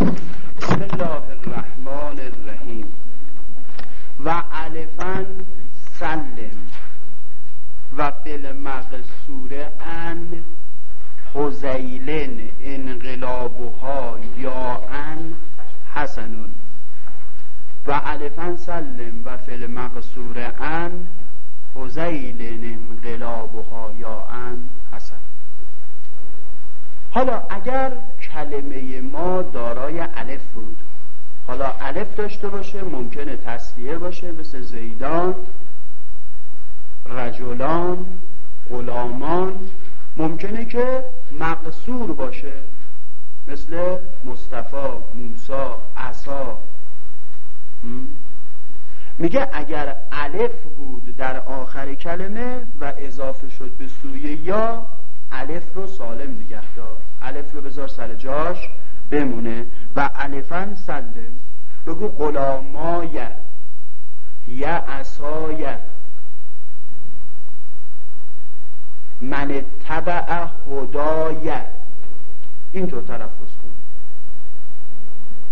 بسم الله الرحمن الرحیم و علفا سلم و فل مقصور ان حزیلن انقلابها یا ان حسنون و علفا سلم و فل مقصور ان حزیلن انقلابها یا ان حسن حالا اگر کلمه ما دارای الف بود. حالا الف داشته باشه ممکنه تصدیه باشه مثل زیدان رجلان غلامان. ممکنه که مقصور باشه مثل مصطفی موسا عصا میگه اگر الف بود در آخر کلمه و اضافه شد به سوی یا الف رو سالم نگه دار. الف رو بذار سر جاش بمونه. و الفن سلم. بگو غلامای یا عصای من تبع هدای اینطور تلفظ کن.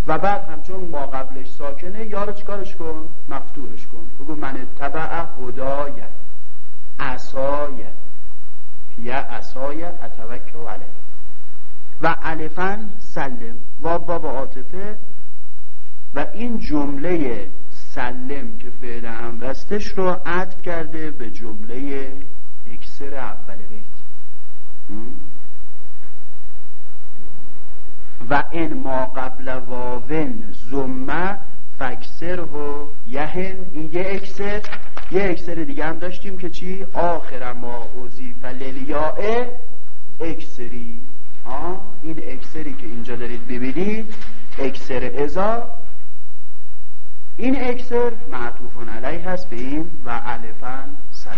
و بعد همچون ما قبلش ساکنه یا رو چیکارش کن؟ مفتوحش کن. بگو من تبع هدای عصای. یا عصای اتوکل علیه. و الفن سلم. واب باب عاطفه. و این جمله سلم که فعل امرستش رو عطف کرده به جمله اکسر اول بیت. و این ما قبل واون زمه فکسر و یهن این یه اکسر. یه اکسر دیگه هم داشتیم که چی؟ آخر ما اوزیف لیلیاه اکسری آه؟ این اکسری که اینجا دارید ببینید اکسر ازا. این اکسر معطوفون علیه هست به این و الفن سلم.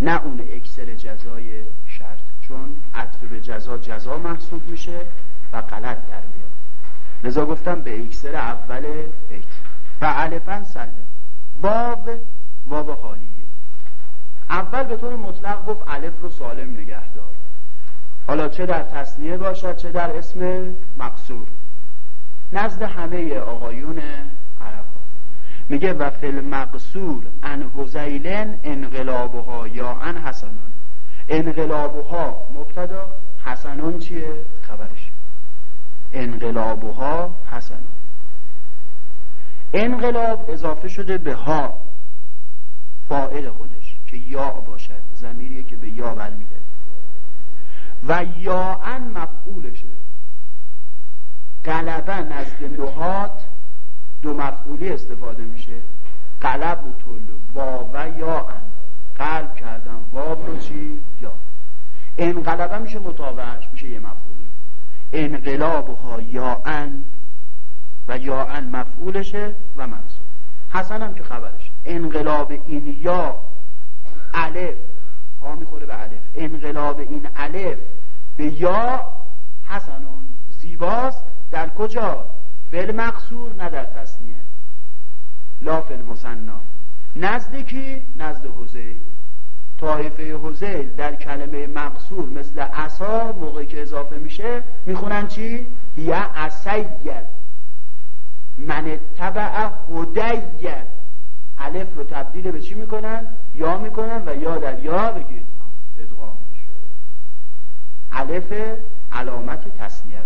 نه اون اکسر جزای شرط چون عطف به جزا جزا محسوب میشه و غلط در میاد. لذا گفتم به اکسر اول بیت و الفن سلم. واو واو حالیه. اول به طور مطلق گفت الف رو سالم نگه دار. حالا چه در تصنیه باشد چه در اسم مقصور. نزد همه آقایون عرب میگه و فل مقصور ان حزیلن انقلابها یا ان حسنان. انقلابها مبتدا حسنان چیه؟ خبرش. انقلابها حسنان. انقلاب اضافه شده به ها فاعل خودش که یا باشد زمیریه که به یا برمیگرده. و یا ان مفعولشه. قلبه نزد نهات دو مفعولی استفاده میشه. قلب و طلو وا و یا ان قلب کردن. واب رو چی؟ یا. انقلبه میشه مطابعش میشه یه مفعولی. انقلابها یا ان و یا ان مفعولشه و منصوب. حسن هم که خبرش انقلاب این یا الف. ها می‌خوره به الف. انقلاب این الف به یا حسنون. زیباست. در کجا؟ فعل مقصور نه در تصنیه لا فعل مصنا نزد کی نزد حوزه طایفه حوزه در کلمه مقصور مثل عصا موقعی که اضافه میشه می‌خونن چی؟ یا عصیه من تبع هدیه. الف رو تبدیل به چی می‌کنن؟ یا می‌کنن و یا در یا بگید ادغام میشه. الف علامت تصنیه.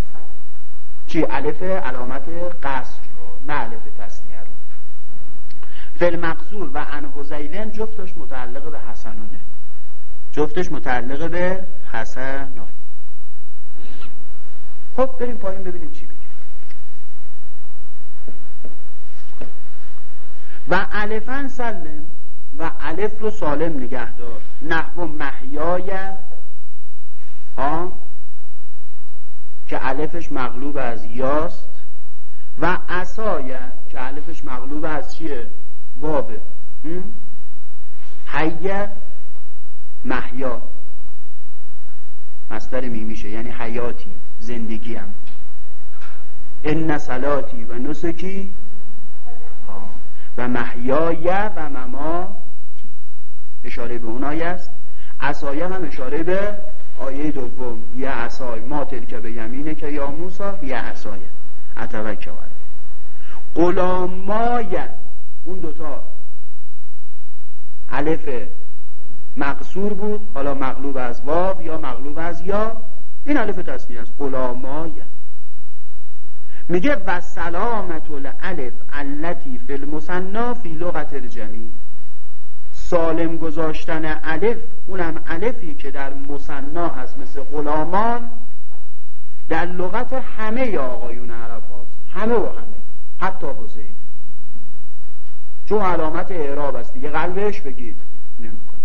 چی؟ الف علامت قصر. رو نه الف تصنیه. رو فل مقصور و ان حزیلن جفتش متعلق به حسنونه. جفتش متعلق به حسنان خب بریم پایین ببینیم چی بگه و الفن سلم و الف رو سالم نگه دار. نحو محیای ها که الفش مغلوب از یاست و عصایه که الفش مغلوب از چیه؟ واوه حیه محیا. مصدر میمیشه یعنی حیاتی زندگیم ان صلاتی و نسکی و محیای و مماتی. اشاره به اون آیه است. عصایه هم اشاره به آیه دوم. یه عصای. ما تلک به یمینه که یا موسا یه عصای. اتوکه غلامای اون دوتا الف مقصور بود. حالا مغلوب از واو یا مغلوب از یا. این الف تصنیه است. غلامای میگه و سلامت الالف علتی فی فی لغت الجمی سالم گذاشتن الف اونم الفی که در مصنا هست مثل غلامان. در لغت همه آقایون عرب هاست همه و همه حتی حسین. چون علامت اعراب است دیگه قلبش بگید نمی‌کنه.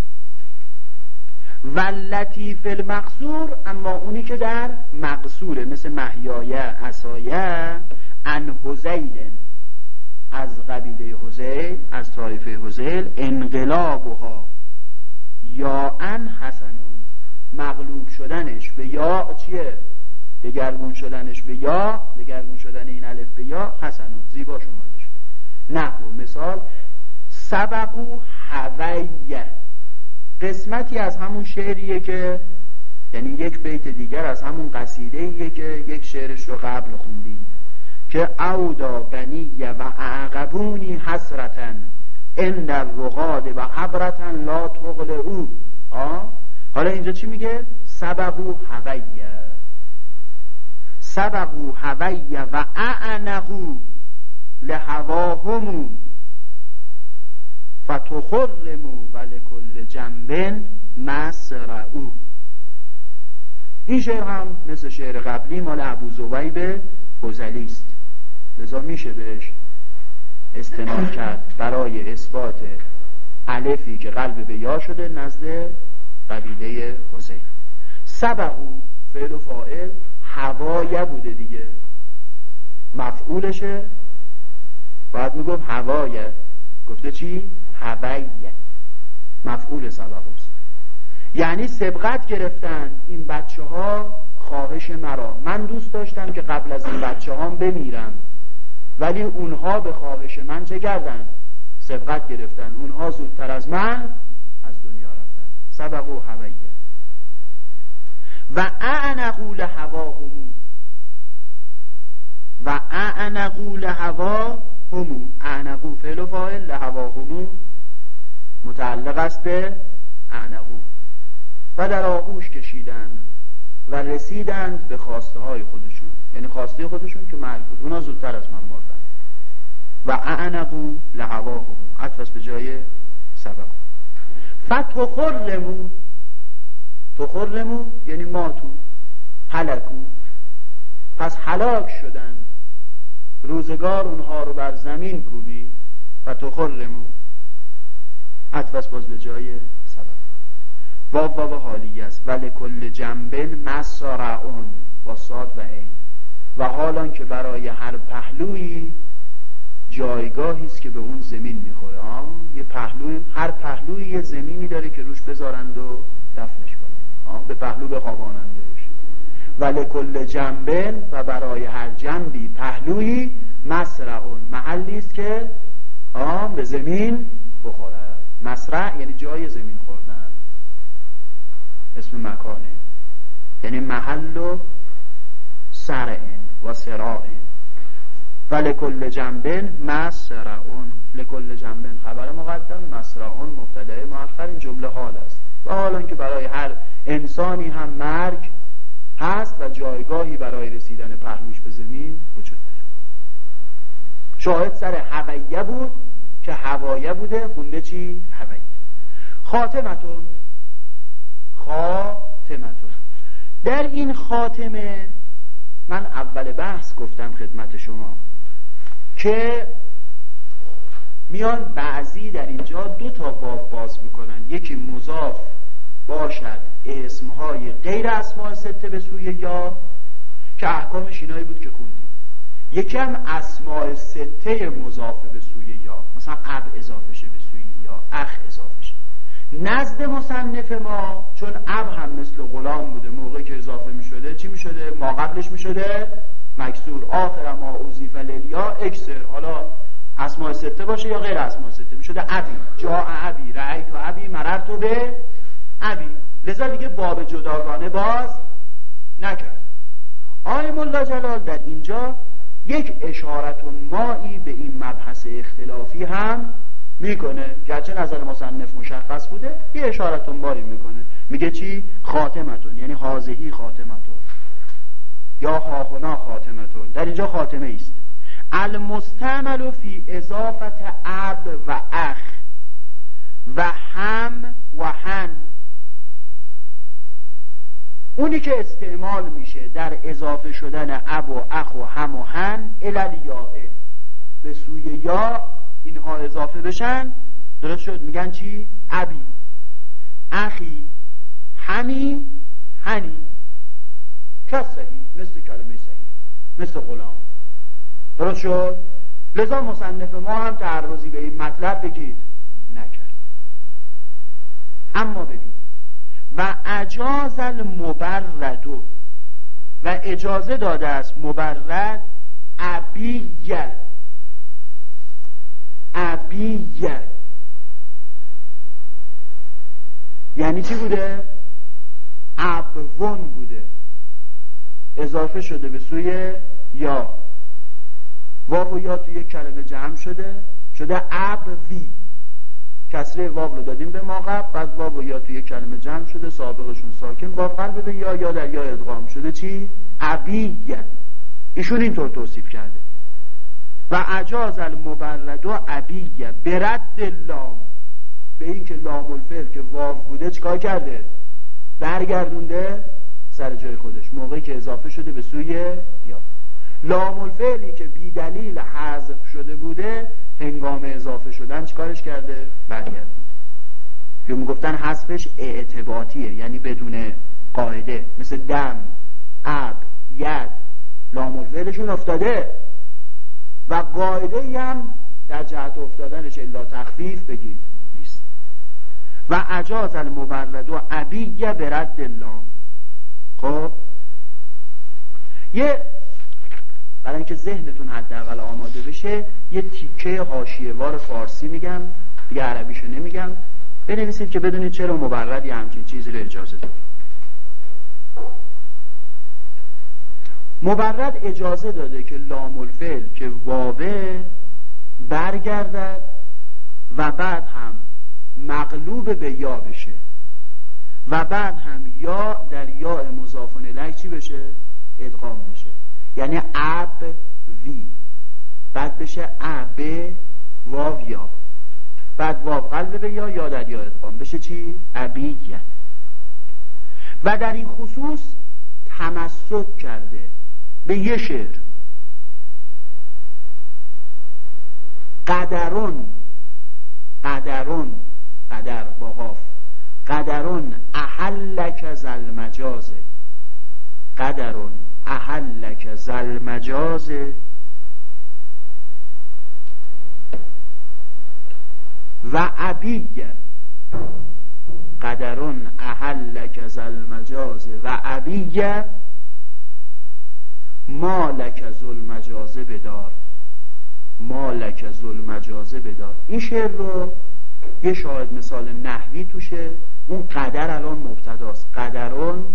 و لطیف المقصور اما اونی که در مقصوره مثل محیایه اسایه ان حزیل از قبیله حزیل از طایفه حزیل انقلابها. یا ان حسنون. مغلوب شدنش به یا چیه؟ دگرگون شدنش به یا دگرگون شدن این الف به یا حسنون. زیبا شد نحو مثال سبقو هویه قسمتی از همون شعریه که یعنی یک بیت دیگر از همون قصیده که یک شعرش رو قبل خوندیم که اودا بنی و اعقبونی حسرتن ان در رقاد و عبرتن لا تغل او حالا اینجا چی میگه؟ سبقو هویه سبقو هویه و اعنقو لهواهمو. فتخرمو و لکل جنبن مسرعو. این شعر هم مثل شعر قبلی مال ابو زویب حزلی است. لذا میشه بهش استناد کرد برای اثبات الفی که قلب به یا شده نزد قبیله حسین. سبقو فعل و فائل هوایه بوده دیگه. مفعولشه. باید می‌گفت هوایه گفته چی؟ هویه مفعول سبقوست یعنی سبقت گرفتن این بچه ها خواهش مرا. من دوست داشتم که قبل از این بچه ها بمیرم. ولی اونها به خواهش من چه کردن؟ سبقت گرفتن. اونها زودتر از من از دنیا رفتن. سبقو هویه. و اعنقول همو و اعنقول هوا همو اعنقو فعل و فاعل همو متعلق است به اعنقو. و در آغوش کشیدند و رسیدند به خواسته های خودشون. یعنی خواسته خودشون که مرگ بود. اونا زودتر از من مردن. و اعنقو لهواهم. عطف به جای سبب فتح خرلمو تخرمو یعنی ماتو. هلکو. پس هلاک شدند. روزگار اونها رو بر زمین کوبید. و عطف باز به جای سبب واو واو حالی است. ولی کل جنبن مسارعون با ساد و عین. و حالان که برای هر پهلویی جایگاهی است که به اون زمین می‌خوره. یه پهلوی هر پهلوی یه زمینی داره که روش بذارند و دفنش کنند. به پهلو بخوابانندش و لکل جنبن و برای هر جنبی پهلویی مسرعون. محلی است که آم به زمین بخوره مسرع یعنی جای زمین خوردن. اسم مکانه. یعنی محل و سرعن و سراعن و لکل جنبن مسرعون لکل جنبن خبر مقدم مسرعون مبتدع مؤخر این جمله حال است. و حالا که برای هر انسانی هم مرگ هست و جایگاهی برای رسیدن پهلوش به زمین وجود داره. شاهد سر هویه بود. که هوایه بوده خونده چی؟ هویه خاتمتون. خاتمتون. در این خاتمه من اول بحث گفتم خدمت شما که میان بعضی در اینجا دو تا باب باز می‌کنن. یکی مضاف باشد اسمهای غیر اسماء سته به سوی یا که احکامش اینایی بود که خوندیم. یکی هم اسماء سته مضاف به سوی یا. مثلا اب اضافه شه به سوی یا اخ اضافه شه. نزد مصنف ما چون اب هم مثل غلام بوده موقعی که اضافه می شده چی می شده؟ ما قبلش می شده مکسور آخر ما اوزیف للیا اکسر. حالا اسماء سته باشه یا غیر اسماء سته؟ می شده ابی جا ابی رعیت و ابی مررت به ابی لذا دیگه باب جداگانه باز نکرد. آقای ملا جلال در اینجا یک اشارت مایی به این مبحث اختلافی هم می‌کنه. گرچه نظر مصنف مشخص بوده یه اشارت باری می‌کنه. میگه چی؟ خاتمتون یعنی حاضهی خاتمتون. یا هاهنا خاتمتون. در اینجا خاتمه است المستعمل فی اضافت اب و اخ و هم و هن. اونی که استعمال میشه در اضافه شدن اب و اخ و هم و هن الالیائه به سوی یا اینها اضافه بشن. درست شد؟ میگن چی؟ ابی. اخی همی هنی. کس صحیح مثل کلمه صحیح مثل غلام. درست شد؟ لذا مصنف ما هم تعرضی به این مطلب بگید. نکرد. اما ببین و اجاز المبردو و اجازه داده است مبرد عبیه. عبیه. یعنی چی بوده؟ عبون بوده. اضافه شده به سوی یا. واو و یا توی کلمه جمع شده. شده وی کسره واو رو دادیم به ما قبل بعد واو یا توی کلمه جمع شده سابقشون ساکن با قلب به یا یا در یا ادغام شده. چی؟ عبیه ایشون اینطور توصیف کرده. و اجاز المبرد و عبیه برد لام. به این که لام الفعل که واو بوده چکار کرده؟ برگردونده سر جای خودش. موقعی که اضافه شده به سوی یا. لام الفعلی که بی دلیل حذف شده بوده هنگام اضافه شدن چکارش کرده؟ برگردونده که می‌گفتن حذفش اعتباطیه یعنی بدون قاعده مثل دم اب ید لام الفعلشون افتاده. و قاعده هم در جهت افتادنش الا تخفیف بگید نیست. و اجاز المبرد و عبیه برد لام. خب؟ یه برای اینکه ذهنتون حداقل آماده بشه یه تیکه حاشیه‌وار فارسی میگم دیگه عربیشو نمیگم. بنویسید که بدونید چرا مبرد یه همچین چیزی رو اجازه داد مبرد اجازه داده که لام الفعل که واوه برگردد و بعد هم مغلوب به یا بشه و بعد هم یا در یا مضافن الیه چی بشه؟ ادغام بشه. یعنی اب وی. بعد بشه اب واو یا بعد واو قلب یا یا در یا ادغام بشه چی؟ ابیه. و در این خصوص تمسک کرده به یه شعر. قدرون قدرون قدر با قاف قدرون احلک زل مجازه قدرون. احلک زل مجازه و عبیه قدرون احلک زل مجازه و عبیه مالک ظلم مجازه بدار. مالک ظلم مجازه بدار. این شعر رو یه شاهد مثال نحوی توشه. اون قدر الان مبتداست. قدرون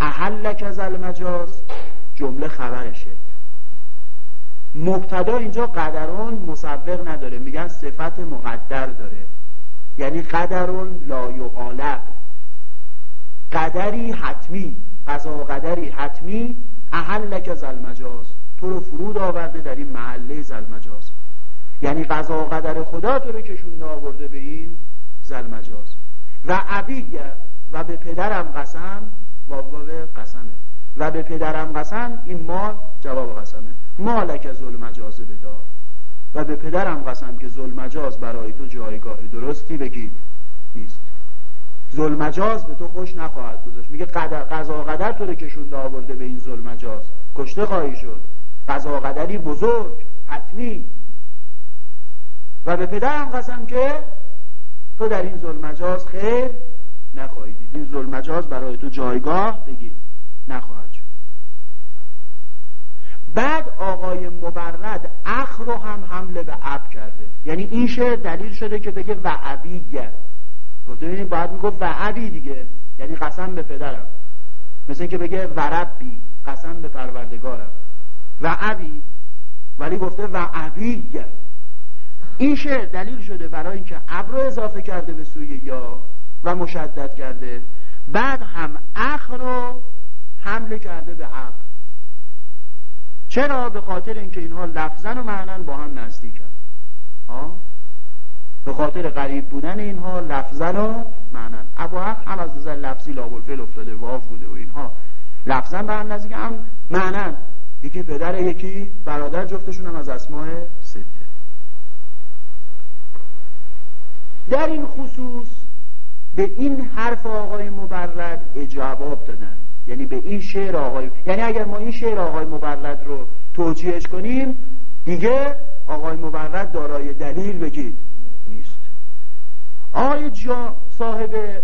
احلک از المجاز. جمله خبرشه. مبتدا اینجا قدرون مصور نداره. میگن صفت مقدر داره. یعنی قدرون لا یغالب قدری حتمی. قضا قدری حتمی. احلک زلمجاز تو رو فرود آورده در این محله زلمجاز یعنی قضا و قدر خدا تو رو کشونده آورده به این زلمجاز و عبیه و به پدرم قسم واو قسمه. و به پدرم قسم این ما جواب قسمه. مالک ظلم مجازه بدار و به پدرم قسم که ظلم مجاز برای تو جایگاه درستی بگید نیست. ظلمجاز به تو خوش نخواهد گذاشت. میگه قدر قضا قدر تو رو کشونده آورده به این ظلمجاز کشته خواهی شد. قضا قدری بزرگ حتمی. و به پدرم قسم که تو در این ظلمجاز خیر نخواهی دید. این ظلمجاز برای تو جایگاه بگید نخواهد شد. بعد آقای مبرد اخ رو هم حمله به اب کرده. یعنی این شعر دلیل شده که بگه و عبیه گفته ببینید باید می‌گفت و عبی دیگه. یعنی قسم به پدرم. مثل اینکه بگه وربی. قسم به پروردگارم. و ابی ولی گفته و ابی این شعر دلیل شده برای اینکه اب رو اضافه کرده به سوی یا. و مشدد کرده. بعد هم اخ رو حمله کرده به اب چرا؟ به خاطر اینکه اینها لفظن و معنن با هم نزدیکن. به خاطر غریب بودن اینها لفظن و معنن ابو اخ هم از نظر لفظی لابل افتاده واف بوده و اینها. لفظن به هم نزدیک هم معنن یکی پدر یکی برادر جفتشون هم از اسماء سته. در این خصوص به این حرف آقای مبرد اجاباب دادن. یعنی به این شعر آقای یعنی اگر ما این شعر آقای مبرد رو توجیهش کنیم دیگه آقای مبرد دارای دلیل بگید. نیست. آقای جا صاحب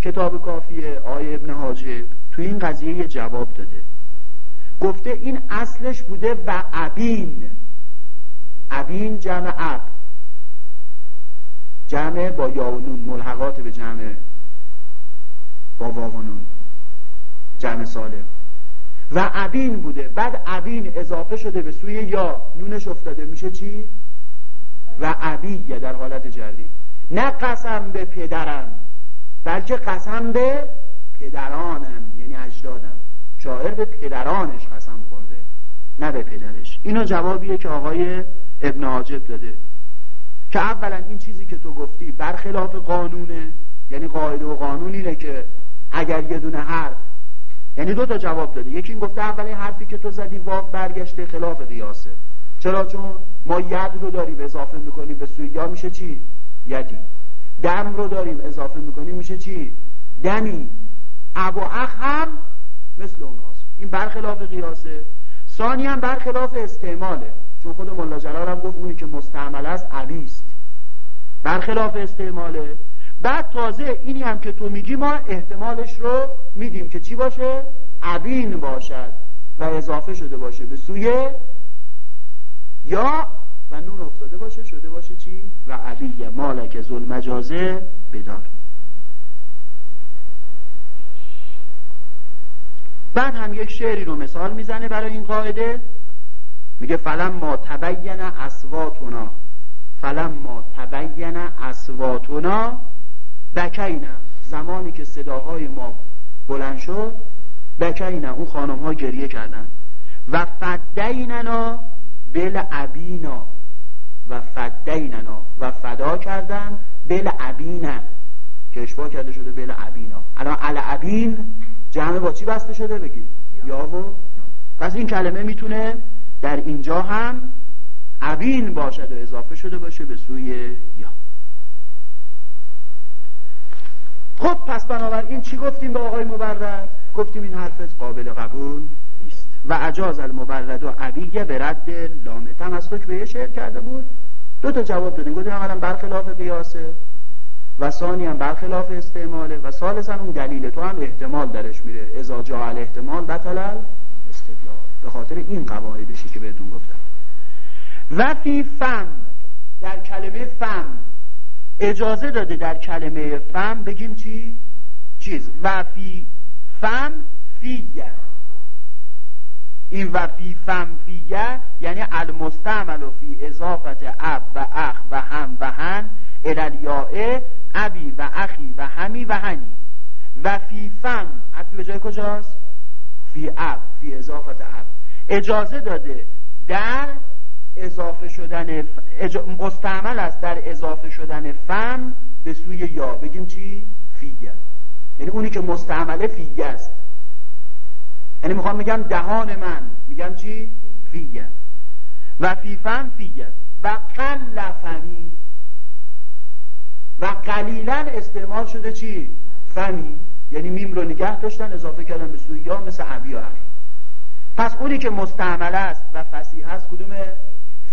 کتاب کافیه آقای ابن حاجب تو این قضیه یه جواب داده. گفته این اصلش بوده و ابین. ابین جمع اب جمع با یاونون ملحقات به جمع با واونون جمع سالم. و ابین بوده. بعد ابین اضافه شده به سوی یا. نونش افتاده. میشه چی؟ و ابیه در حالت جری. نه قسم به پدرم بلکه قسم به پدرانم یعنی اجدادم. شاعر به پدرانش قسم خورده نه به پدرش. اینو جوابیه که آقای ابن عاجب داده. که اولا این چیزی که تو گفتی برخلاف قانونه یعنی قاعده و قانون اینه که اگر یه دونه حرف یعنی دو تا جواب داده. یکی این گفته اولین حرفی که تو زدی واو برگشته خلاف قیاسه چرا؟ چون ما ید رو داریم اضافه می‌کنیم به سوی یا میشه چی؟ یدی. دم رو داریم اضافه می‌کنیم میشه چی؟ دمی. اب و اخ هم مثل اونهاست. این برخلاف قیاسه ثانی هم برخلاف استعماله. چون خود ملا هم گفت اونی که مستعمل است عبیست برخلاف استعماله. بعد تازه اینی هم که تو میگی ما احتمالش رو میدیم که چی باشه؟ عبین باشد و اضافه شده باشه به سوی یا و نون افتاده باشه شده باشه چی؟ و عبی مالک ظلم مجازه بدار. بعد هم یک شعری رو مثال می‌زنه برای این قاعده. میگه فلم ما تبین اسواتنا فلم ما تبین اسواتنا بکینا زمانی که صداهای ما بلند شد بکینا اون خانم ها گریه کردن. و فدیننا بل ابینا و فدیننا. و فدا کردن بل ابینا که اشباه کرده شده بل ابینا الان ابین جمع با چی بسته شده بگید یا و؟ پس این کلمه می‌تونه در اینجا هم ابین باشد و اضافه شده باشه به سوی یا. خب پس بنابراین چی گفتیم به آقای مبرد؟ گفتیم این حرفت قابل قبول نیست. و اجاز المبرد و عبیه به رد لام تمسک به یه شعر کرده بود. دو تا جواب دادیم. گفتیم اولا برخلاف قیاسه و ثانی هم برخلاف استعماله و ثالثا اون دلیل تو هم احتمال درش میره. ازا جا احتمال بطل استدلال به خاطر این قواعدشی که بهتون گفتم. و فی فم در کلمه فم. اجازه داده در کلمه فم بگیم چی؟ چیز. و فی فم فیه. این و فی فم فیه یعنی المستعمل فی اضافت اب و اخ و هم و هن الالیائه ابی و اخی و همی و هنی. و فی فم. عطفی به جای کجاست؟ فی اب فی اضافت اب اجازه داده در اضافه شدن مستعمل است در اضافه شدن فم به سوی یا. بگیم چی؟ فیگه یعنی اونی که مستعمله فیگه است. یعنی می‌خوام میگم دهان من. میگم چی؟ فیگه و فی فم فیگه و قلفمی و قلیلا استعمال شده چی؟ فمی یعنی میم رو نگه داشتن اضافه کردن به سوی یا مثل عبی و پس اونی که مستعمل است و فسیح است کدومه؟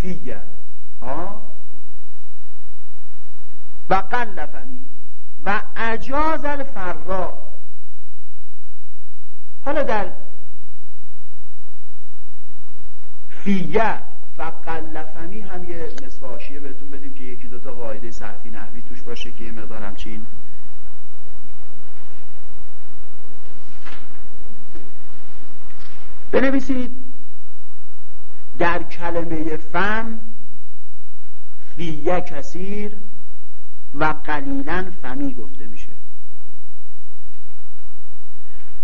فیه. ها؟ و قلفنی و اجاز الفرا حالا در فیه و قلفنی هم یه نصف آشیه بهتون بدیم که یکی دوتا قاعده صرفی نحوی توش باشه که یه مقدارم چین بنویسید. در کلمه فم فیه کثیر و قلیلا فمی گفته میشه.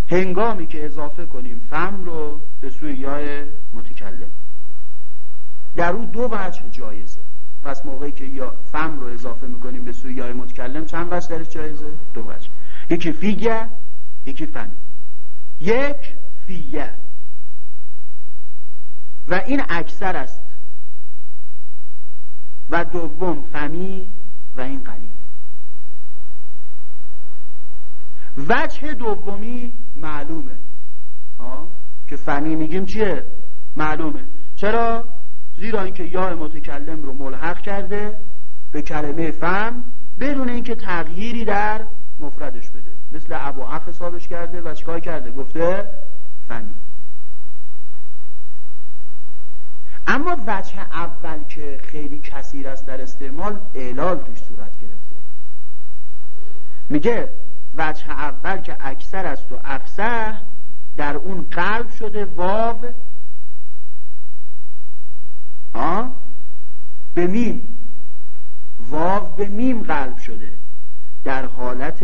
هنگامی که اضافه کنیم فم رو به سوی یای متکلم. در او دو وجه جایزه. پس موقعی که یا فم رو اضافه می‌کنیم به سوی یای متکلم چند وجه درش جایزه؟ دو وجه. یکی فیگه یکی فمی. یک فیه و این اکثر است. و دوم فمی و این قلیل. وجه دومی معلومه. ها؟ که فنی میگیم چیه؟ معلومه. چرا؟ زیرا اینکه یا متکلم رو ملحق کرده به کلمه فهم بدون اینکه تغییری در مفردش بده. مثل ابو حسابش کرده و چیکار کرده؟ گفته فنی اما وجه اول که خیلی کثیر است در استعمال اعلال توش صورت گرفته. میگه وجه اول که اکثر است و افسه در اون قلب شده واو ها به میم. واو به میم قلب شده. در حالت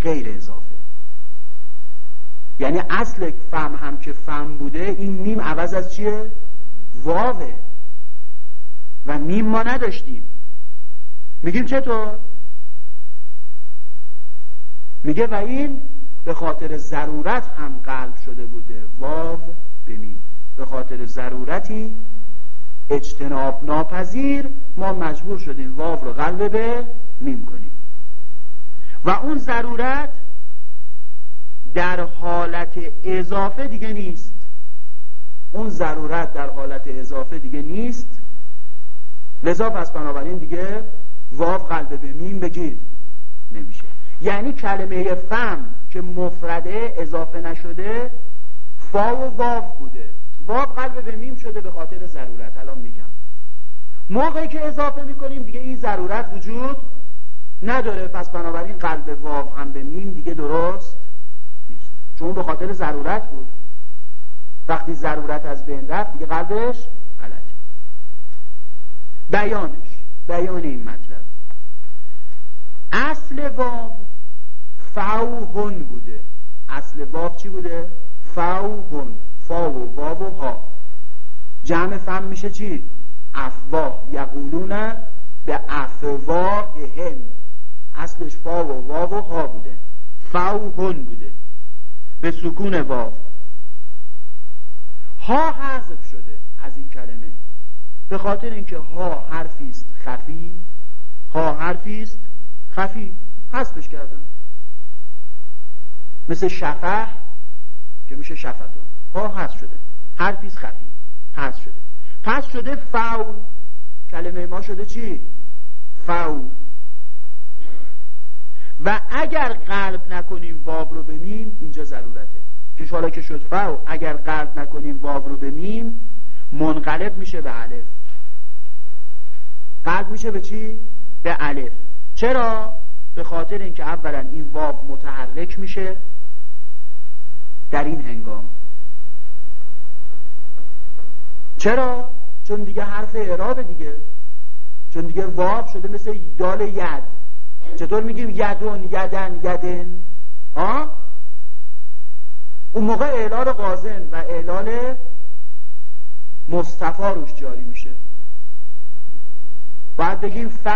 غیر اضافه. یعنی اصل فم هم که فم بوده این میم عوض از چیه؟ واوه. و میم ما نداشتیم. میگیم چطور؟ میگه و این به خاطر ضرورت هم قلب شده بوده. واو به میم. به خاطر ضرورتی اجتناب ناپذیر ما مجبور شدیم واو رو قلب به میم کنیم. و اون ضرورت در حالت اضافه دیگه نیست. اون ضرورت در حالت اضافه دیگه نیست. لذا پس بنابراین دیگه واو قلب به میم بگید نمیشه. یعنی کلمه فم که مفرده اضافه نشده فا و واو بوده. واو قلب به میم شده به خاطر ضرورت. الان میگم. موقعی که اضافه می‌کنیم دیگه این ضرورت وجود نداره. پس بنابراین قلب واو هم به میم دیگه درست چون به خاطر ضرورت بود. وقتی ضرورت از بین رفت دیگه قلبش غلط بیانش بیان این مطلب. اصل واو فوهن بوده. اصل واو چی بوده؟ فوهن فا و واو و ها. جمع فم میشه چی؟ افواه یقولون به افواههم اصلش فا و واو و ها بوده. فوهن بوده. به سکون واو ها حذف شده از این کلمه. به خاطر اینکه ها حرفی است خفی ها حرفی است خفی. حذفش کردن. مثل شفه که میشه شفتون. ها حذف شده. حرفی است خفی. حذف شده. پس شده فو کلمه ما شده چی؟ فو و اگر قلب نکنیم واو رو بمیم اینجا ضرورته که حالا که شد فو اگر قلب نکنیم واو رو بمیم منقلب میشه به الف قلب میشه به چی؟ به الف چرا؟ به خاطر اینکه اولا این واو متحرک میشه در این هنگام چرا؟ چون دیگه حرف اعراب دیگه چون دیگه واو شده مثل دال ید چطور میگیم یدون یدن یدن. ها؟ اون موقع اعلال قازن و اعلال مصطفا روش جاری میشه. باید بگیم ف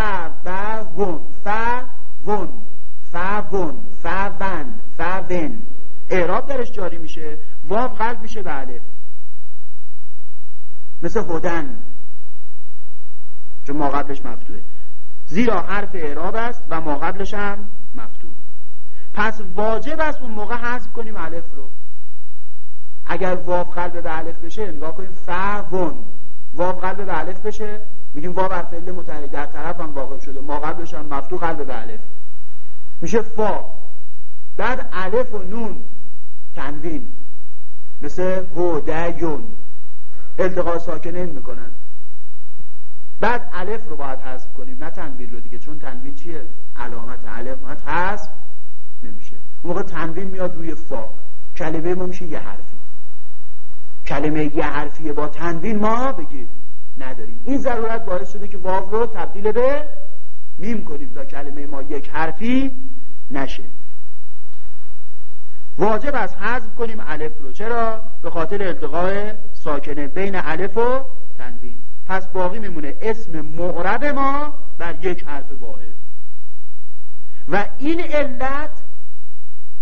و ون. ف ون. ف ون. ف ون. ف ون. اعراب درش جاری میشه. واو قلب میشه به الف. مثل هدن. چون ما قبلش مفتوحه. زیرا حرف اعراب است و ما قبلش هم مفتوح. پس واجب است اون موقع حذف کنیم الف رو. اگر واو قلب به الف بشه نگاه کنیم فون واو قلب به الف بشه میگیم واو بر فعل متحرک. در طرف واقع شده. ما قبلش هم مفتوح قلب به الف. میشه فا. بعد الف و نون تنوین. مثل هودیون. التقاء ساکنین می‌کنن. بعد الف رو باید حذف کنیم. نه تنوین رو دیگه چون تنوین چیه؟ علامت علامت حذف نمیشه. موقع تنوین میاد روی فا. کلمه ما میشه یه حرفی. کلمه یه حرفیه با تنوین ما بگید نداریم. این ضرورت باعث شده که واو رو تبدیل به میم کنیم تا کلمه ما یک حرفی نشه. واجب از حذف کنیم الف رو. چرا؟ به خاطر التقاء ساکنه بین الف و تنوین. پس باقی میمونه. اسم معرب ما بر یک حرف واحد. و این علت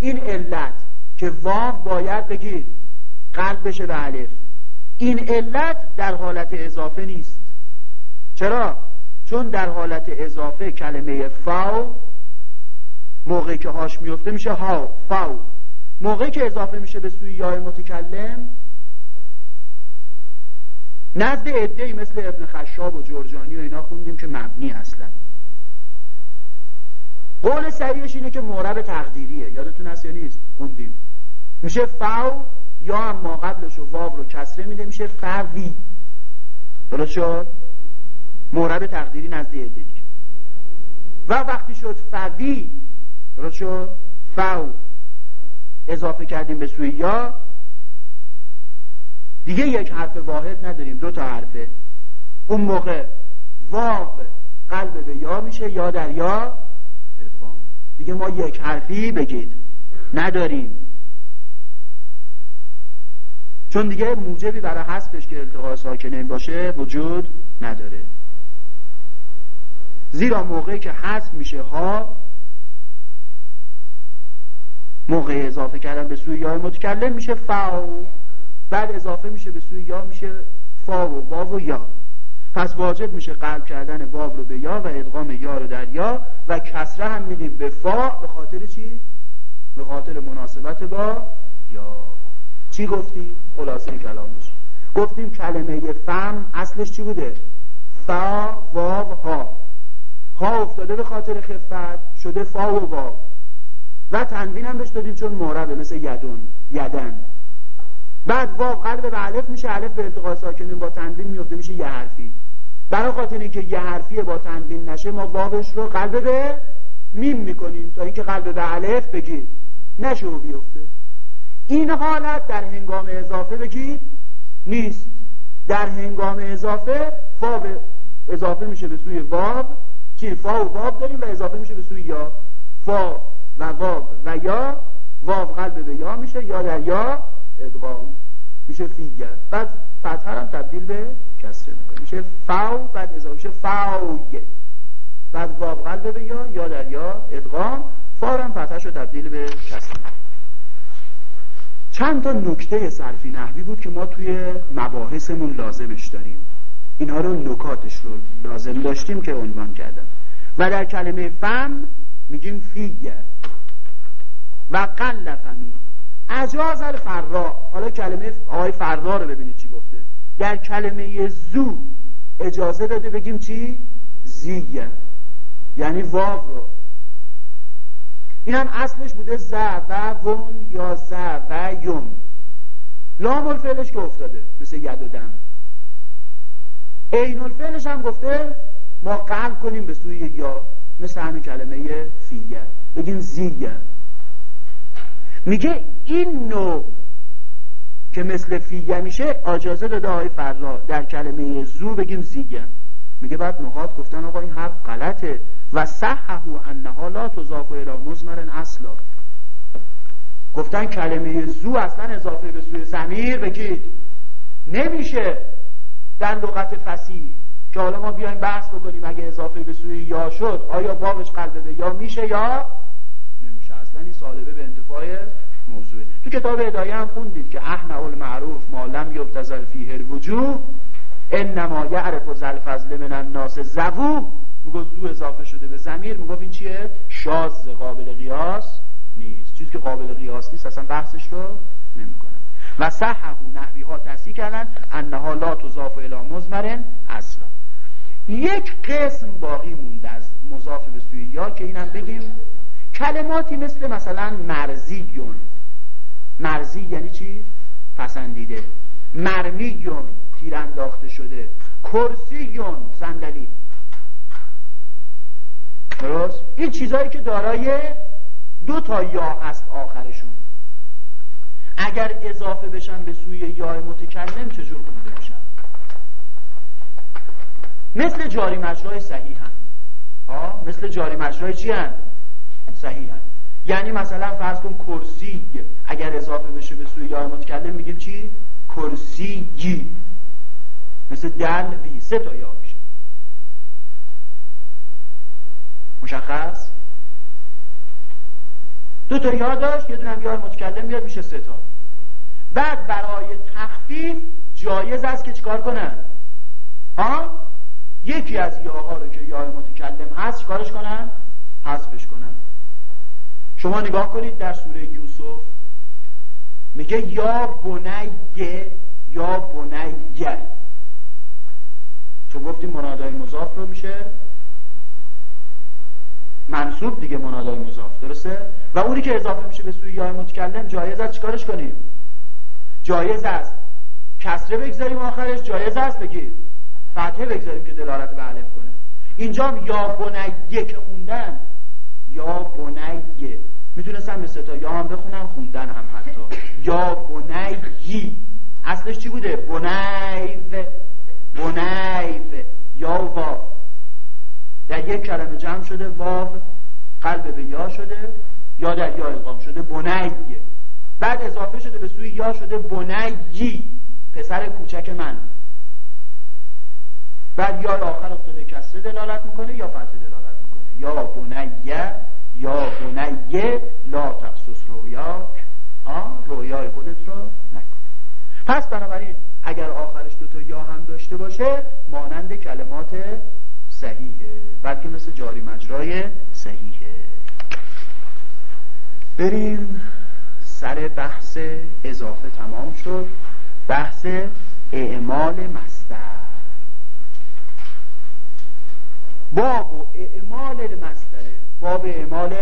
این علت که واو باید بگید قلب بشه به الف. این علت در حالت اضافه نیست. چرا؟ چون در حالت اضافه کلمه فاو موقعی که هاش میفته میشه ها فاو. موقعی که اضافه میشه به سوی یای متکلم نزد ای مثل ابن خشاب و جرجانی و اینا خوندیم که مبنی اصلا. قول سریعش اینه که مورب تقدیریه. یادتون هست یا نیست؟ خوندیم. میشه فاو یا اما قبلش و واو رو کسره میده میشه فوی درست شد؟ مورب تقدیری نزد عده دیگه. و وقتی شد فوی درست شد؟ فو اضافه کردیم به سوی یا. دیگه یک حرف واحد نداریم دو تا حرفه. اون موقع واو قلب به یا میشه یا در یا ادغام. دیگه ما یک حرفی بگید. نداریم. چون دیگه موجبی برای حذفش که التقاء ساکنین باشه وجود نداره. زیرا موقعی که حذف میشه ها موقع اضافه کردن به سوی یا متکلم میشه فاو بعد اضافه میشه به سوی یا میشه فا و واو و یا پس واجب میشه قلب کردن واو رو به یا و ادغام یا رو در یا و کسره هم میدیم به فا به خاطر چی؟ به خاطر مناسبت با یا چی گفتی؟ خلاصه کلامش گفتیم کلمه فم اصلش چی بوده؟ فا واو ها ها افتاده به خاطر خفت شده فا و واو و تنوین هم بهش دادیم چون موربه مثل یدون یدن بعد واو قلب به الف میشه الف به التقاء ساکنین با تنوین میفته میشه یه حرفی. برای خاطر اینکه یه حرفی با تنوین نشه ما واوش رو قلب به میم می‌کنیم تا اینکه قلب به الف بگید. نشه و بیفته. این حالت در هنگام اضافه بگید نیست. در هنگام اضافه فا اضافه میشه به سوی واو. چی؟ فا و واو داریم و اضافه میشه به سوی یا. فا و واو و یا. واو قلب به یا میشه یا در یا. ادغام. میشه فیگر بعد فتحه هم تبدیل به کسره می‌کنه. میشه فاو بعد اضافه میشه فاویه. بعد واو قلب به یا یا در یا ادغام فارم فتحه رو تبدیل به کسره چند تا نکته صرفی نحوی بود که ما توی مباحثمون لازمش داریم. اینها رو نکاتش رو لازم داشتیم که عنوان کردم. و در کلمه فم میگیم فیه و قل فمی. اجاز الفرا حالا کلمه آقای فرا رو ببینید چی گفته. در کلمه زو اجازه داده بگیم چی؟ زیگه یعنی واو رو. این هم اصلش بوده ز و ون یا ز و یون لام الفعلش که افتاده. مثل ید و دم. عین الفعلش هم گفته ما قلب کنیم به سوی یا. مثل همین کلمه فیه. بگیم زیگه میگه این نوع که مثل فیگه میشه اجازه داده های فرا در کلمه زو بگیم زیگه میگه بعد نهاد گفتن آقا این حرف غلطه. و صححو انها لا تضاف الى مزمر اصلا. گفتن کلمه زو اصلا اضافه به سوی زمیر بگید. نمیشه در لغت فسیح که حالا ما بیایم بحث بکنیم اگه اضافه به سوی یا شد آیا واوش قلبه؟ به یا میشه یا اصلا این سالبه به انتفاع موضوعه تو کتاب هدایه هم خوندید که احنا المعروف ما لم یبتزل فیه الوجوه انما یعرف فضل من الناس زبو می‌گفت زو اضافه شده به زمیر می‌گفت این چیه؟ شاز قابل قیاس نیست. چیزی که قابل قیاس نیست اصلا بحثش رو نمی‌کنن و صححو نحوی ها تصحیح کردن انها لا تضاف الى مزمرن اصلا. یک قسم باقی مونده از مضاف به سوی یا که اینم بگیم کلماتی مثل مثلا مرزیون. مرزی یعنی چی؟ پسندیده. مرمیون تیر انداخته شده. کرسیون صندلی. درست؟ این چیزهایی که دارای دو تا یا هست آخرشون. اگر اضافه بشن به سوی یا متکلم چجور خونده میشن مثل جاری مجرای صحیح ها مثل جاری مجرای چی هن؟ صحیح یعنی مثلا فرض کن کرسی اگر اضافه بشه به سوی یا متکلم میگیم چی؟ کرسی مثل دل وی سه تا یا میشه. مشخص؟ دو تا یا داشت یه دونه هم یا متکلم میاد میشه سه تا. بعد برای تخفیف جایز است که چیکار کنن؟ ها؟ یکی از یاها رو که یا متکلم هست چیکارش کنن؟ حذفش کنن. شما نگاه کنید در سوره یوسف میگه یا بنیه یا بنیه چون گفتیم منادای مضاف رو میشه. منصوب دیگه منادای مضاف درسته؟ و اونی که اضافه میشه به سوی یا متکلم جایز است چیکارش کنیم؟ جایز است. کسره بگذاریم آخرش جایز است بگید. فتحه بگذاریم که دلالت به کنه. اینجا یا بنیه که خوندن. یا بنیه. می‌تونستم به ستا یا هم بخونم خوندن هم حتی. یا بنیی اصلش چی بوده؟ بنیو بنیو یا واو در یک کلمه جمع شده واو قلب به یا شده یا در یا ادغام شده بنیه. بعد اضافه شده به سوی یا شده بنیی پسر کوچک من. بعد یا آخر افتاده کسره دلالت می‌کنه یا فتح دلالت یا بنیه یا بنیه لا تقصص رویا رویای خودت رو نکن. پس بنابراین اگر آخرش دوتا یا هم داشته باشه مانند کلمات صحیحه. بلکه مثل جاری مجرای صحیحه. بریم سر بحث اضافه تمام شد. بحث اعمال مستر. باب و اعمال المستره باب اعمال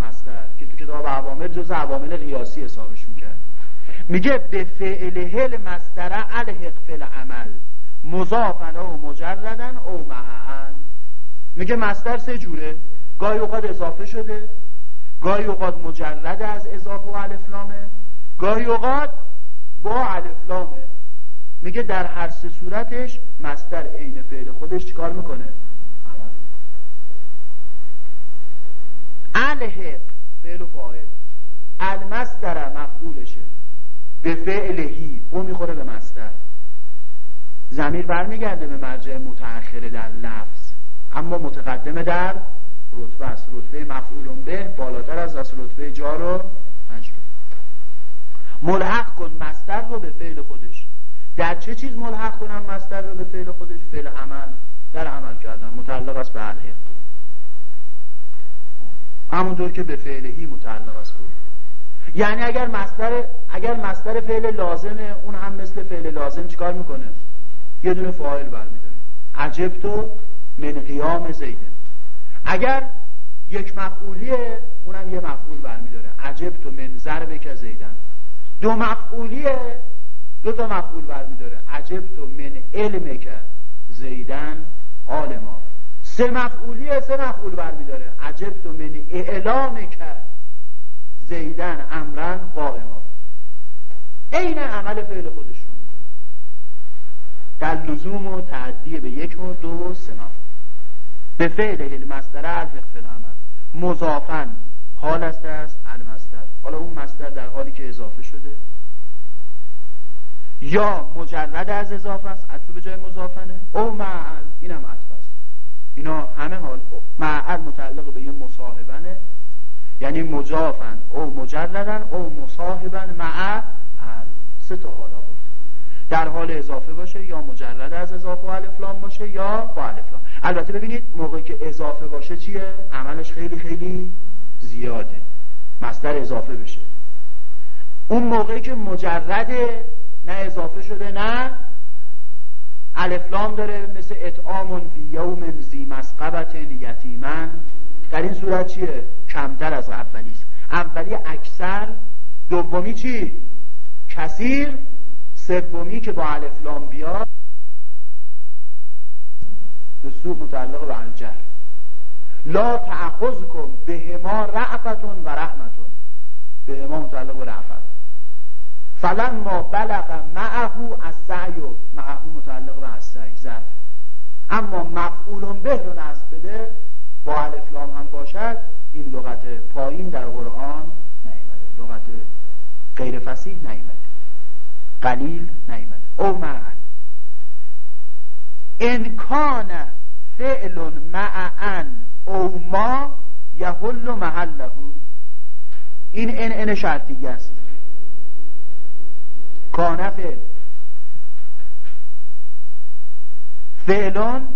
مستر که تو کتاب عوامل جز عوامل قیاسی حسابش می‌کرد. میگه به فعله مستره الحق فل عمل مضافن او مجردن او معهن میگه مستر سه جوره. گاهی اوقات اضافه شده گاهی اوقات مجرد از اضافه و الفلامه گاهی اوقات با الفلامه میگه در هر سه صورتش مستر عین فعل خودش چیکار می‌کنه؟ الحق فعل و فاعل. المصدر مفعولشه. به فعلهی او می‌خوره به مصدر. زمیر برمیگرده به مرجع متأخره در لفظ. اما متقدمه در رتبه است. رتبه مفعول به بالاتر از از رتبه جار و مجرور ملحق کن مصدر رو به فعل خودش. در چه چیز ملحق کنم مصدر رو به فعل خودش؟ فعل عمل. در عمل کردن. متعلق است به الحق. همونطور که به فعلهی متعلق است. بود یعنی اگر مصدر اگر مصدر فعل لازمه اون هم مثل فعل لازم چیکار می‌کنه؟ یه دونه فاعل برمیداره. عجب تو من قیام زیده اگر یک مفعولیه اونم یه مفعول برمیداره. عجب تو من ضرب که زیدن. دو مفعولیه دو تا مفعول برمیداره. عجب تو من علم که زیدن. آلما سه مفعولیه سه مفعول برمیداره عجب تو من اعلام که زیدن امرن قائما عین عمل فعل خودش رو می‌کنه. در لزوم و تعدیه به یک و دو و سه مفعول. به فعل المصدر الحق فعل عمل. مضافن حال است است المصدر حالا اون مصدر در حالی که اضافه شده. یا مجرد از اضافه است. عطف به جای مضافنه. او معل. اینم عطف اینا همه حال معل متعلق به یه مصاحبنه یعنی مجافن او مجردن او مصاحبن. معل سه تا حالا بود. در حال اضافه باشه یا مجرد از اضافه و الفلام باشه یا با الفلام البته ببینید موقعی که اضافه باشه چیه؟ عملش خیلی خیلی زیاده. مصدر اضافه بشه. اون موقعی که مجرده نه اضافه شده نه الفلام داره مثل اطعام فی یوم زی مسقبت یتیمن در این صورت چیه؟ کمتر از اولی است اولی اکثر دومی چی؟ کثیر سومی که با الفلام بیاد. به سوق متعلق به الجر لا تأخذ کن به ما رعفتون و رحمتون. به ما متعلق به رعفت ما بلغ معهو از سعی و معهو متعلق به از سعی ظرف اما مفعول به رو نصب بده با الفلام هم باشد این لغت پایین در قرآن نیمده لغت غیر فسیح نیمده قلیل نیمده او معن. انکان فعل معن او ما یحل محله. این ان ان شرطیه است. کان فعل فعلان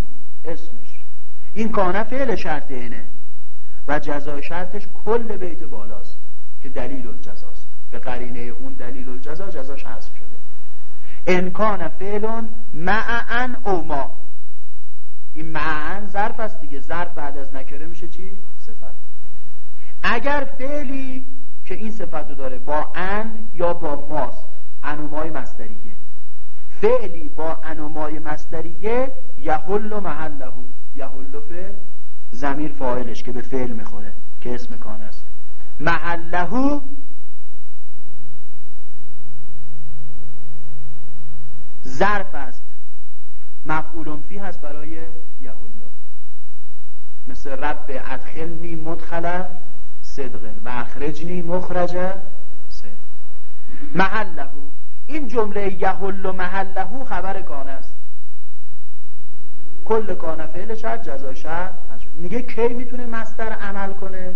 اسمش. این کانه فعل شرط اینه و جزای شرطش کل بیت بالاست که دلیل الجزاست. به قرینه اون دلیل الجزا جزاش حذف شده. انکان فعلون معن او ما. این معن ظرف است دیگه. ظرف بعد از نکره میشه چی؟ صفت. اگر فعلی که این صفت رو داره با ان یا با ماست انومای مستریه فعلی با انومای مستریه یحل محله یحل فعل زمیر فاعلش که به فعل می‌خوره که اسم کان است. محله ظرف است. مفعول فی هست برای یحل. مثل رب ادخلنی مدخل صدق و اخرجنی مخرج محله. این جمله یحل محله خبر کان است. کل کان فعل شرط جزا شرط. میگه کی می‌تونه مستر عمل کنه؟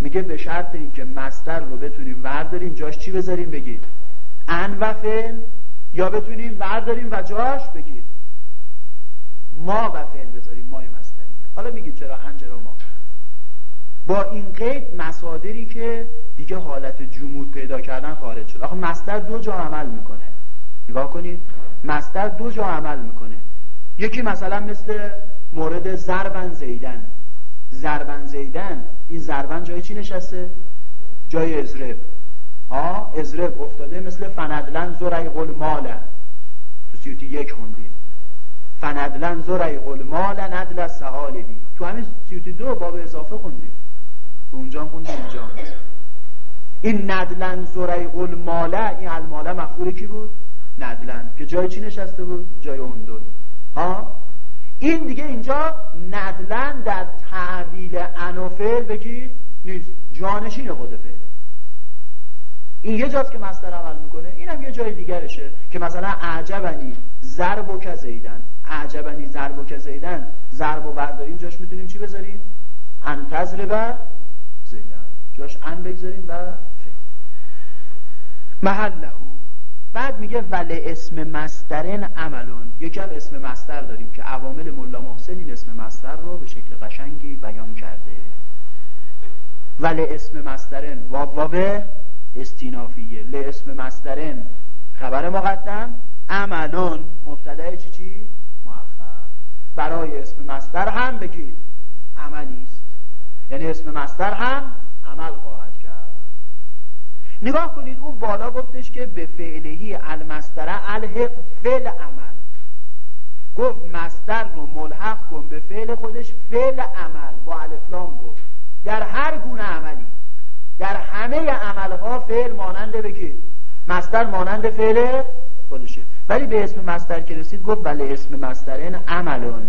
میگه به شرط اینکه مستر رو بتونیم ورداریم جاش چی بذاریم بگید؟ ان و فعل. یا بتونیم ورداریم و جاش بگید. ما و فعل بذاریم مای مستری حالا میگیم چرا ان چرا ما؟ با این قید مصادری که دیگه حالت جمود پیدا کردن خارج شد. آخه مستر دو جا عمل می‌کنه. نگاه کنید. مستر دو جا عمل می‌کنه. یکی مثلا مثل مورد زربن زیدن. زربن زیدن این زربن جای چی نشسته؟ جای ازرب ها؟ ازرب افتاده مثل فندلن قل ماله تو سیوتی یک خوندید فندلن قل ماله ندل بی تو همین سیوتی دو باب اضافه خوندیم اونجا خوندیم اینجا این ندلن قل ماله این الماله مفعول کی بود؟ ندلن. که جای چی نشسته بود؟ جای اندون ها؟ این دیگه اینجا ندلن در تعویل انوفل بگیر نیست. جانشین خود فعله این یه جاست که مصدر عمل می‌کنه. اینم یه جای دیگرشه که مثلا اعجبنی ضرب و کزیدن اعجبنی ضرب و کزیدن ضرب و برداریم جاش می‌تونیم چی بذاریم؟ انتظر و زیدن. جاش ان بگذاریم و محله بعد میگه ول اسم مسترن عملون. یکم اسم مستر داریم که عوامل ملا محسن این اسم مستر رو به شکل قشنگی بیان کرده. ول اسم مسترن واو استینافیه. ل اسم مسترن خبر مقدم عملون. مبتدای چی چی؟ مؤخر برای اسم مستر هم بگید. عملی است. یعنی اسم مستر هم عمل خواهد نگاه کنید اون بالا گفتش که به فعلهی المستره الحق فعل عمل. گفت مستر رو ملحق کن به فعل خودش فعل عمل. با الفلام گفت. در هر گونه عملی. در همه عملها فعل مانند بگید مستر مانند فعل خودشه. ولی به اسم مستر که رسید گفت ولی اسم مسترین عملون.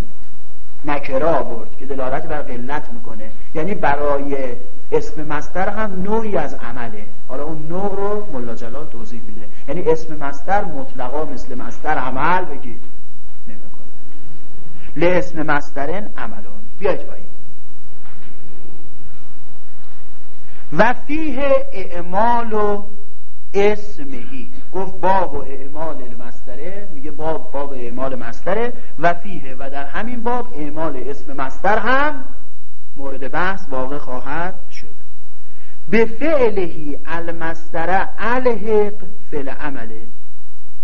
نکره آورد که دلالت بر قلت می‌کنه. یعنی برای اسم مستر هم نوعی از عمله. حالا اون نوع رو ملا جلال توضیح میده. یعنی اسم مستر مطلقا مثل مستر عمل بگید. نمی‌کنه. ل اسم مسترن عملون. بیاید پایین. و فیه اعمال و اسمهی. گفت باب و اعمال المستره. میگه باب باب اعمال مستره. و فیه و در همین باب اعمال اسم مستر هم مورد بحث واقع خواهد شد. به فعلهی المستره الحق فعل عمله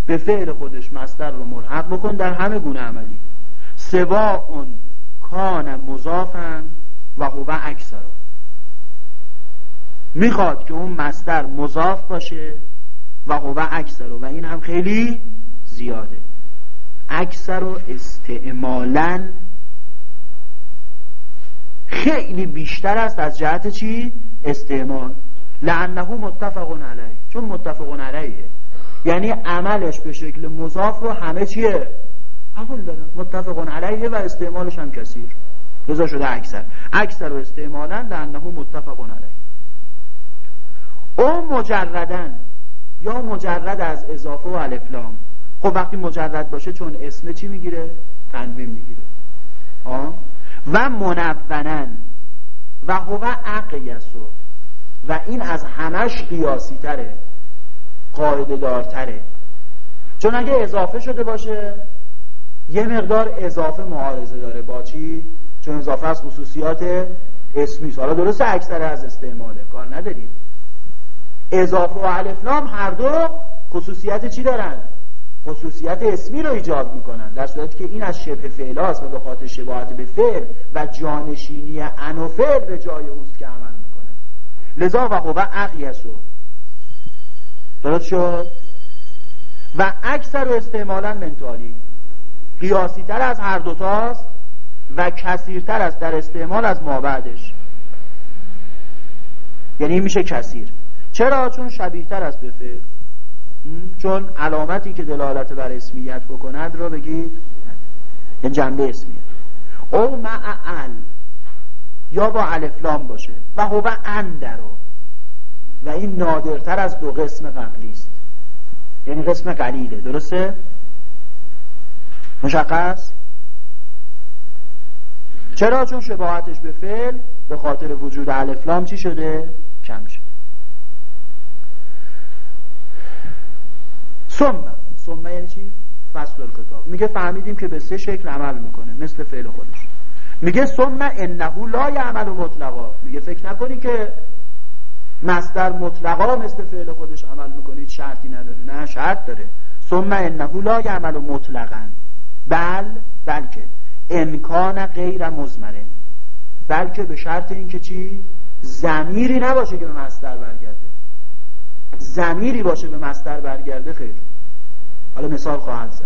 به فعل خودش مستر رو ملحق بکن در همه گونه عملی. سوا اون کان مضافن و هو اکثر می‌خواد که اون مستر مضاف باشه و هو اکثر و این هم خیلی زیاده. اکثر و استعمالا خیلی بیشتر است از جهت چی؟ استعمال. لعنه متفق علیه. چون متفق علیه. یعنی عملش به شکل مضاف رو همه چیه؟ قبول داره. متفقون علیه و استعمالش هم کثیر. رضا شده اکثر. اکثر و استعمالا لانه متفقون علیه. او مجردن یا مجرد از اضافه و الفلام خب وقتی مجرد باشه چون اسم چی می‌گیره؟ تنوین می‌گیره. و منونن. و هو اقیسو و این از همش قیاسی تره قاعده دارتره چون اگه اضافه شده باشه یه مقدار اضافه معارضه داره. با چی؟ چون اضافه از خصوصیات اسمی حالا درسته اکثر از استعماله. کار نداریم. اضافه و الفلام هر دو خصوصیت چی دارن؟ خصوصیت اسمی رو ایجاب می‌کنن. در صورتی که این از شبه فعل است و به خاطر شباهت به فعل و جانشینی ان و فعل به جای اوست که عمل می‌کنه. لذا و هو اقیسو درست شد؟ و اکثر و استعمالا منتالی. قیاسی تر از هر دوتاست و کثیرتر است در استعمال از ما بعدش. یعنی میشه کثیر. چرا؟ چون شبیه تر است به فعل. چون علامتی که دلالت بر اسمیت بکند را بگید یه جنبه اسمیت. او مع ال. یا با الفلام باشه. و هو اندرو و این نادرتر از دو قسم قبلی است. یعنی قسم قلیله. درسته؟ مشخص؟ چرا؟ چون شباهتش به فعل به خاطر وجود الفلام چی شده؟ کم شده. ثم. ثم یعنی چی؟ فصل الکتاب میگه فهمیدیم که به سه شکل عمل می‌کنه مثل فعل خودش. میگه ثم انه لا یعمل مطلقا. میگه فکر نکنی که مصدر مطلقا مثل فعل خودش عمل می‌کنید شرطی نداره. نه شرط داره. ثم انه لا یعمل مطلقا. بل بلکه امکان غیر مزمره بلکه به شرط اینکه چی؟ زمیری نباشه که به مصدر برگرده. زمیری باشه به مصدر برگرده خیر. حالا مثال خواهد زد.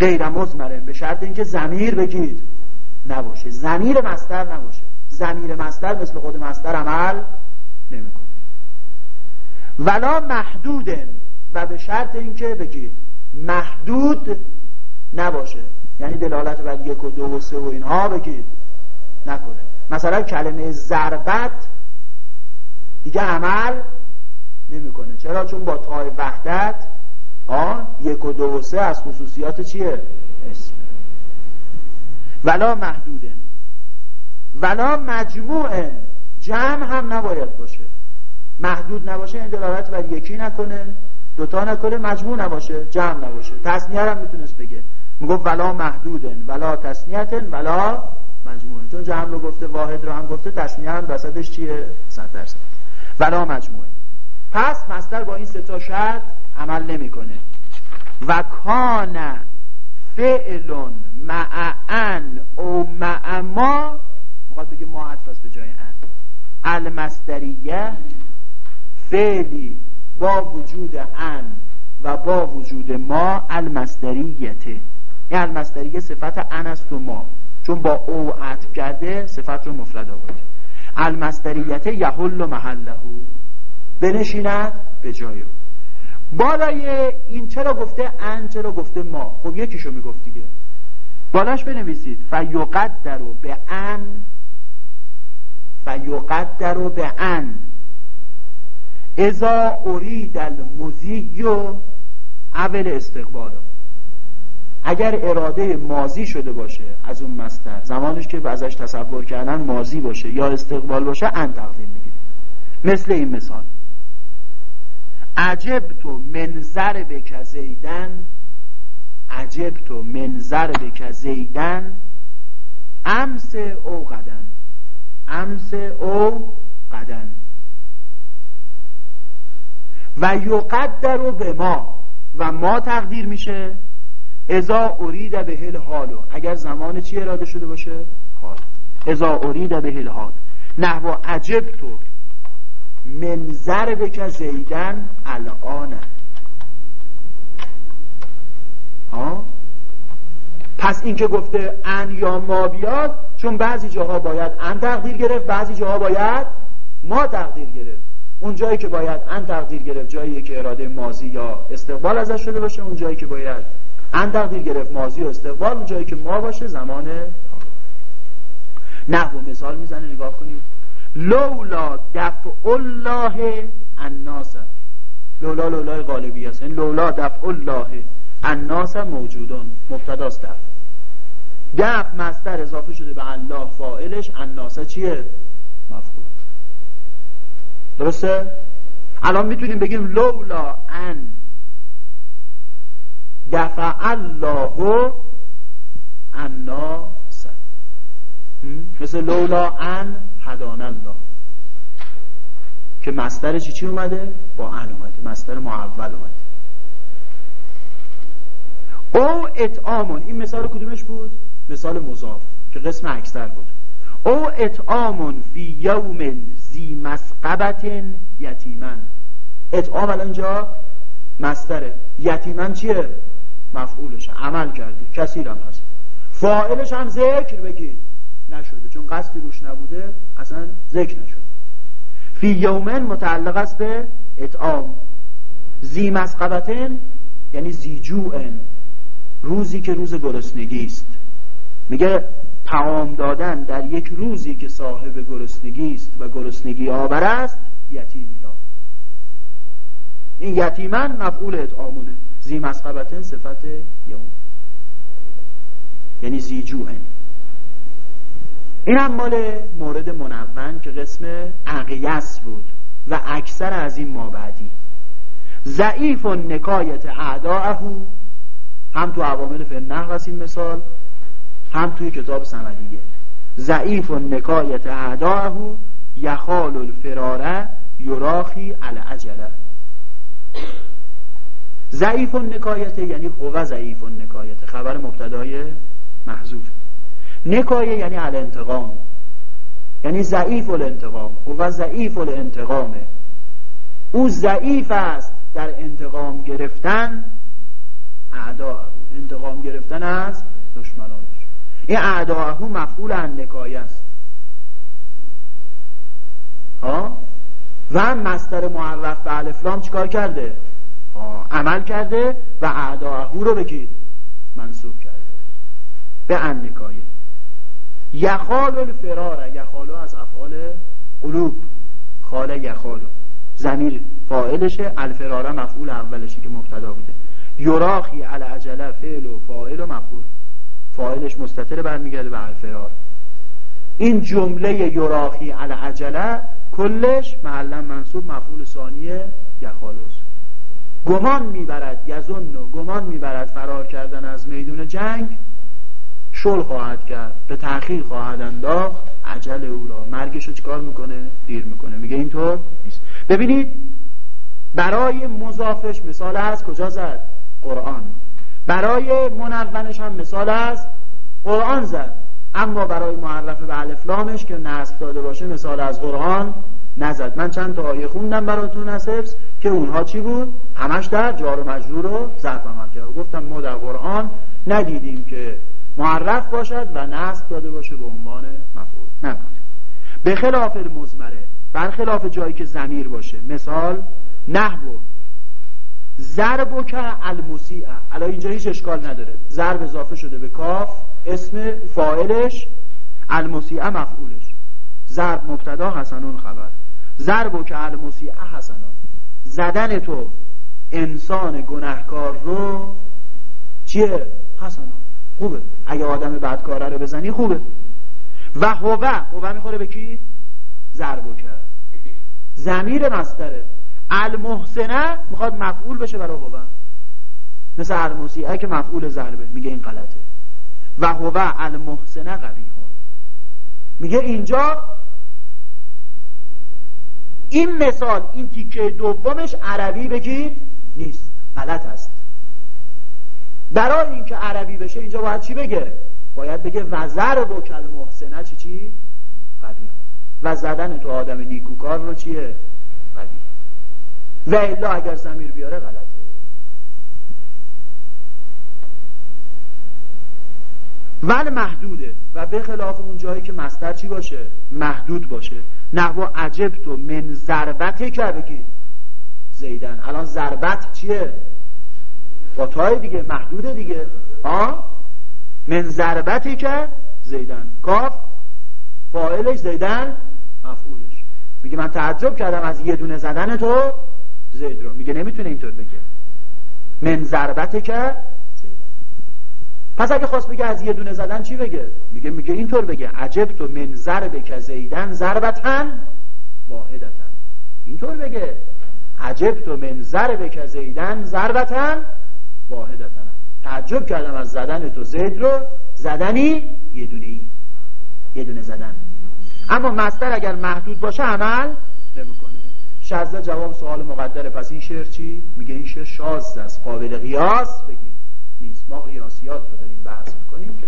غیر مزمره به شرط اینکه زمیر بگید نباشه. زمیر مصدر نباشه. زمیر مصدر مثل خود مصدر عمل نمی‌کنه. ولا محدودن و به شرط اینکه بگید محدود نباشه. یعنی دلالت بر یک و دو و سه و اینها بگید نکنه. مثلا کلمه ضربت دیگه عمل نمی‌کنه. چرا؟ چون با تای وحدت آن یک و دو و سه از خصوصیات چیه؟ اسم. ولا محدودن. ولا مجموعن. جمع هم نباید باشه. محدود نباشه این دلالت بر یکی نکنه دوتا نکنه مجموع نباشه جمع نباشه. تصنیه هم می‌تونست بگه. می‌گفت ولا محدودن. ولا تصنیتن ولا مجموعه چون جمع رو گفته واحد رو هم گفته تصنیه هم وسطش چیه؟ صد درصد. ولا مجموعه پس مصدر با این ستا شرط عمل نمی‌کنه. و کان فعل مع ان او مع ما می‌خواد بگه ما عطف به جای ان. المصدریه فعلی با وجود ان و با وجود ما المصدریته این المصدریه صفت ان است و ما. چون با او عطف کرده صفت رو مفرد آورده. المصدریته یحل محله. بنشیند به جای بالای این چرا گفته ان چرا گفته ما؟ خب یکیشو می‌گفت دیگه. بالاش بنویسید. فیقدر به ان. فیقدر به ان. ازا ارید المزی اول استقبال. اگر اراده مازی شده باشه از اون مستر زمانش که ازش تصور کردن مازی باشه یا استقبال باشه ان تقدیم می‌گیره. مثل این مثال. عجب تو منظر به کزیدن عجب تو منظر به کزیدن امس او قدن امس او قدن. و یقدر به ما و ما تقدیر میشه. ازا ارید به هل حالو اگر زمان چی اراده شده باشه؟ حال. ازا ارید به هل حال نحو عجب تو منظر بک زیدن الان ها؟ پس این که گفته ان یا ما بیاد چون بعضی جاها باید ان تقدیر گرفت بعضی جاها باید ما تقدیر گرفت. اون جایی که باید ان تقدیر گرفت جایی که اراده ماضی یا استقبال ازش شده باشه اون جایی که باید ان تقدیر گرفت ماضی و استقبال اون جایی که ما باشه زمان نحو مثال می‌زنه نگاه کنید. لولا دفع الله الناس. لولا لولا غالبی است. این لولا دفع الله الناس موجودون. مبتداست دفع. دفع مستر اضافه شده به الله فائلش الناس چیه؟ مفعول. درسته؟ الان می‌تونیم بگیم لولا ان. دفع الله الناس. مثل لولا ان هدان الله. که مسترش چی اومده؟ با ان اومده. مستر معول اومده. او اطعامون این مثال کدومش بود؟ مثال مضاف که قسم اکثر بود. او اطعامون فی یوم زی مسقبت یتیمن. اطعام الان اینجا مستره یتیمن چیه؟ مفعولش. عمل کردی کسی هم هست. فاعلش هم ذکر بگید. نشده. چون قصدی روش نبوده اصلا ذکر نشده. فی یومن متعلق است به اطعام. زی مسقبتن یعنی زی جوئن روزی که روز گرسنگی است. میگه تعام دادن در یک روزی که صاحب گرسنگی است و گرسنگی آور است یتیمی را. این یتیمن مفعول اطعامونه. زی مسقبتن صفت یوم. یعنی زی جوئن این هم مال مورد منون که قسم عقیس بود و اکثر از این مابعدی ضعیف و نکایت اعداءهو هم تو عوامل فنه این مثال هم توی کتاب سمدیه ضعیف و نکایت اعداءهو یخال الفراره یراخی العجله ضعیف و نکایت یعنی هو ضعیف و نکایت خبر مبتدای محذوف. نکایه یعنی الانتقام. یعنی ضعیف الانتقام. و ضعیف الانتقامه او ضعیف است در انتقام گرفتن اعدا. انتقام گرفتن از دشمنانش. این اعداهو مفعول ان نکایه است. ها؟ و مستر معرف به الفلام چیکار کرده؟ ها عمل کرده و اعداهو رو بگید منصوب کرده. به ان نکایه. یخال الفرار یخالو از افعال قلوب. خال یخالو. زمیر فاعلشه الفراره مفعول اولشه که مبتدا بوده. یراخی عجله فعل و فاعل و مفعول. فاعلش مستتر برمیگرده به الفرار. این جمله یراخی عجله کلش محلا منصوب مفعول ثانیه یخالوس گمان می‌برد یزن گمان می‌برد فرار کردن از میدون جنگ شل خواهد کرد به تأخیر خواهد انداخت. عجل او را. مرگش رو چکار می‌کنه؟ دیر می‌کنه. میگه اینطور نیست. ببینید برای مضافش مثال از کجا زد؟ قرآن. برای منونش هم مثال از قرآن زد. اما برای معرف به الفلامش که نصب داده باشه مثال از قرآن نزد. من چند تا آیه خوندم براتون از که اونها چی بود؟ همش در جار و مجرور رو ظرف عمل کرد. گفتم ما در قرآن ندیدیم که معرف باشد و نصب داده باشه به عنوان مفعول. نبود به خلاف مزمره برخلاف جایی که زمیر باشه مثال نحو. ضرب که المسیعه الان اینجا هیچ اشکال نداره. ضرب اضافه شده به کاف اسم فاعلش المسیعه مفعولش. ضرب مبتدا حسنون خبر. ضرب که المسیعه حسنون. زدن تو انسان گناهکار رو چیه؟ حسنون. خوبه. اگه آدم بدکاره رو بزنی خوبه. و هوه هوه می‌خوره به کی؟ ضربو کرد. زمیر مستره. المحسنه می‌خواد مفعول بشه برای هوه مثل المسیعه که مفعول ضربه. میگه این غلطه. و هوه المحسنه قبیهون میگه اینجا این مثال این تیکه دومش عربی بگید نیست. غلط است. برای اینکه عربی بشه اینجا باید چی بگه؟ باید بگه وزر بکل محسنه چی چی؟ قبیه و زدن تو آدم نیکوکار رو چیه؟ قبیه و الا اگر زمیر بیاره غلطه. ول محدوده. و به خلاف اون جایی که مستر چی باشه؟ محدود باشه. نحو عجب تو من ضربت که بگید زیدن. الان ضربت چیه؟ با تای دیگه محدوده دیگه. ها من ضربتی که زیدن کاف؟ فاعلش زیدن مفعولش. میگه من تعجب کردم از یه دونه زدن تو زید رو. میگه نمی‌تونه اینطور بگه. من ضربتی که پس اگه خواست بگه از یه دونه زدن چی بگه؟ میگه میگه اینطور بگه. عجب تو من ضرب که زیدن ضربتن واحدتن. اینطور بگه. عجب تو من ضرب که زیدن ضربتن واحدتن تعجب کردم از زدن تو. زید رو زدنی؟ یه دونه ای. یه دونه زدن. اما مستر اگر محدود باشه عمل نمی‌کنه. شازده جواب سوال مقدره پس این شعر چی؟ میگه این شعر شاز است. قابل قیاس بگید نیست. ما قیاسیات رو داریم بحث می‌کنیم که